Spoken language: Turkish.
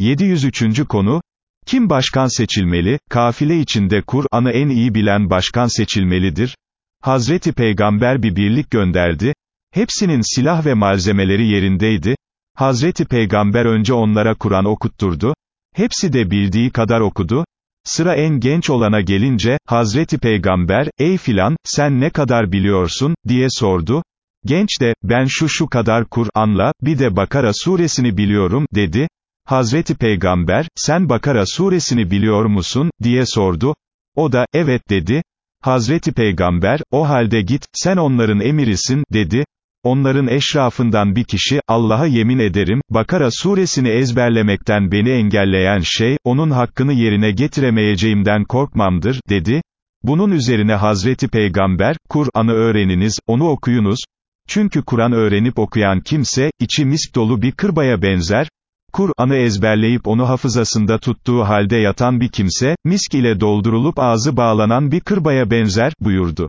703. konu, kim başkan seçilmeli, kafile içinde Kur'an'ı en iyi bilen başkan seçilmelidir. Hazreti Peygamber bir birlik gönderdi, hepsinin silah ve malzemeleri yerindeydi, Hazreti Peygamber önce onlara Kur'an okutturdu, hepsi de bildiği kadar okudu, sıra en genç olana gelince, Hazreti Peygamber, ey filan, sen ne kadar biliyorsun, diye sordu, genç de, ben şu şu kadar Kur'an'la, bir de Bakara suresini biliyorum, dedi, Hazreti Peygamber, sen Bakara suresini biliyor musun, diye sordu, o da, evet dedi, Hazreti Peygamber, o halde git, sen onların emirisin, dedi, Onların eşrafından bir kişi, Allah'a yemin ederim, Bakara suresini ezberlemekten beni engelleyen şey, onun hakkını yerine getiremeyeceğimden korkmamdır, dedi. Bunun üzerine Hazreti Peygamber, Kur'an'ı öğreniniz, onu okuyunuz. Çünkü Kur'an öğrenip okuyan kimse, içi misk dolu bir kırbaya benzer. Kur'an'ı ezberleyip onu hafızasında tuttuğu halde yatan bir kimse, misk ile doldurulup ağzı bağlanan bir kırbaya benzer, buyurdu.